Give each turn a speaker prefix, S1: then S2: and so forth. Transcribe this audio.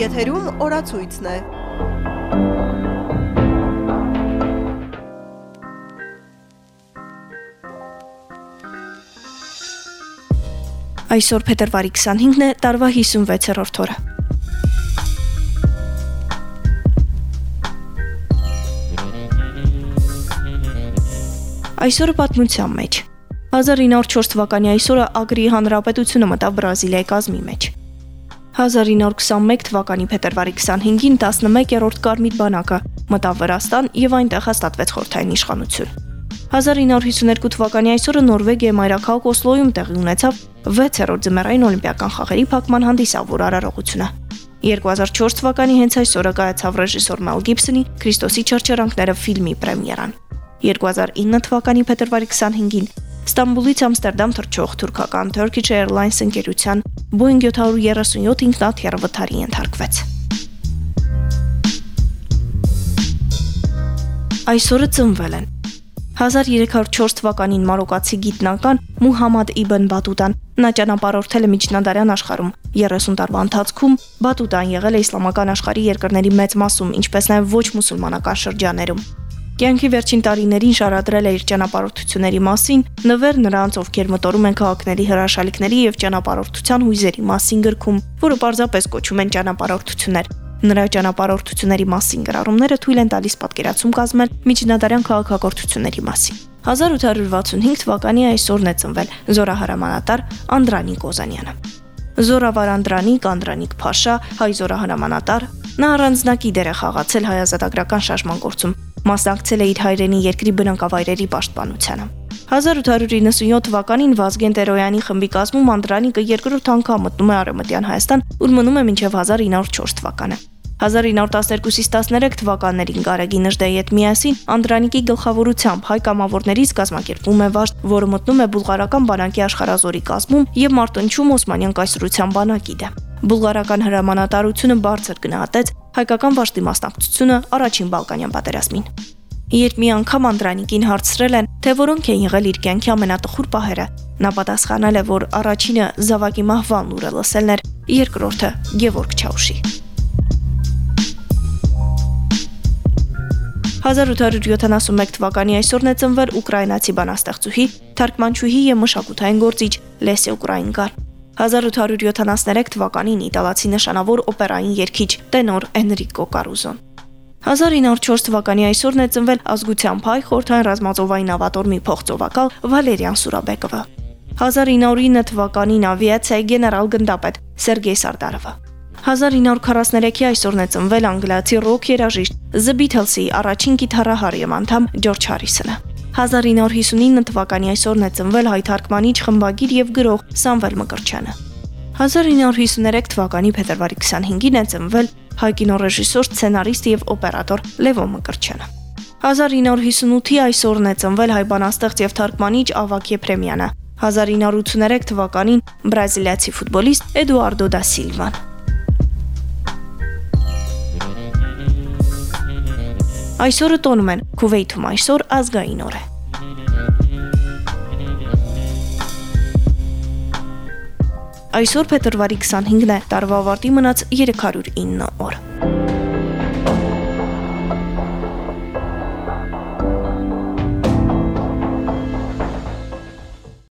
S1: Եթերում օրացույցն է։
S2: Այսօր փետրվարի 25-ն է, տարվա 56-րդ օրը։ Այսօրը պատմության մեջ 1904 թվականի այսօրը Ագրի հանրապետությունը մտավ Բրազիլիայի կազմի մեջ։ 1921 թվականի փետրվարի 25-ին 11-րդ Կարմիր բանակը մտավ Վրաստան եւ այնտեղ հաստատվեց խորթային իշխանություն։ 1952 թվականի այսօրը Նորվեգիայի մայրաքաղաք Օսլոյում տեղի ունեցավ 6-րդ ձմեռային օլիմպիական խաղերի փակման հանդիսավոր արարողությունը։ 2004 թվականի հենց այսօրը կայացավ ռեժիսոր Մել Գիբսոնի Քրիստոսի չարչարանքները ֆիլմի պրեմիերան։ 2009 թվականի փետրվարի 25-ին Ստամբուլից Ամստերդամ թռչող թուրքական Turkish Airlines ընկերության Boeing 737 ինքնաթիռ վթարի ենթարկվեց։ Այսօրը ծնվել են 1304 թվականին մարոկացի գիտնական Մուհամադ Իբն Բատուտան նա ճանապարհորդել է միջնադարյան աշխարհում 30 տարվա ընթացքում Բատուտան եղել է իսլամական աշխարհի երկրների մեծ մասում, ինչպես նաև ոչ մուսուլմանական շրջաներում։ Կյանքի վերջին տարիներին շարադրել է իր ճանապարհորդությունների մասին, նվեր նրանց, ովքեր մտորում են քաղաքների հրաշալիքների եւ ճանապարհորդության հույզերի մասին գրքում, որը պարզապես կոչում են ճանապարհորդություններ։ Նրա ճանապարհորդությունների մասին գրառումները թույլ են տալիս պատկերացում կազմել միջնադարյան քաղաքագործությունների մասին։ 1865 թվականի այսօրն է ծնվել զորահարամանատար Անդրանիկ Օզանյանը։ Զորավար Անդրանիկ, Անդրանիկ Փաշա, հայ զորահարամանատար, նա առանձնակի դեր է խաղացել հայազատագրական շարժման գործում, մասնակցել է իր հայրենի երկրի բնակավայրերի պաշտպանությանը։ 1897 թվականին Վազգեն Տերոյանի խմբի կազմում Անդրանիկը երկրորդ անգամ մտնում է Արևմտյան Հայաստան, ուր մնում է մինչև 1904 թվականը։ 1912-ից 13 թվականներին Գարեգի Նժդեի հետ միասին Անդրանիկի գլխավորությամբ հայ կամավորներից կազմակերպվում է վաշտ, որը մտնում է բուլղարական բանակի աշխարազորի կազմում եւ մարտնչում Օսմանյան կայսրության բանակի դեմ։ Բուլղարական հրամանատարությունը բարձր գնահատեց հայկական վաշտի մասնակցությունը առաջին Բալկանյան պատերազմին։ Երբ մի անգամ Անդրանիկին հարցրել են, թե որոնք են եղել իր կյանքի ամենատխուր պահերը, նա պատասխանել է, որ առաջինը Զավակի մահվան լուրը լսելն էր, երկրորդը Գևորգ Չաուշի։ 1871 թվականի այսօրն է ծնվել ուկրաինացի բանաստեղծուհի, թարգմանչուհի եւ մշակութային գործիչ Լեսիա Ուկրաինկան։ 1873 թվականին իտալացի նշանավոր օպերային երգիչ տենոր Էնրիկո Կարուզոն։ 1904 թվականի այսօրն է ծնվել ազգությամբ հայ խորթային ռազմածովային ավատորմի փոխծովակալ Վալերիան Սուրաբեկովը։ 1909 թվականին ավիացիայի գեներալ գնդապետ Սերգեյ Սարդարովը։ 1943-ի այսօրն է ծնվել անգլիացի ռոք երաժիշտ The Beatles-ի առաջին գիտարահար եւ անդամ Ջորջ Հարիսոնը։ 1959 թվականի այսօրն է ծնվել հայ թարգմանիչ, խմբագիր եւ գրող Սամվել Մկրչյանը։ 1953 թվականի փետրվարի 25-ին է ծնվել հայ կինոռեժիսոր, սցենարիստ եւ օպերատոր Լևո Մկրչյանը։ 1958-ի այսօրն է ծնվել հայ բանաստեղծ եւ թարգմանիչ Ավակ Եփրեմյանը։ 1983 թվականին բրազիլիացի ֆուտբոլիստ Էդուարդո դա Սիլվան։ Այսօրը տոնում են Քուվեյթում այսօր ազգային օր է։ Այսօր փետրվարի 25-ն է, տարվա ավարտի մնաց 309 օր։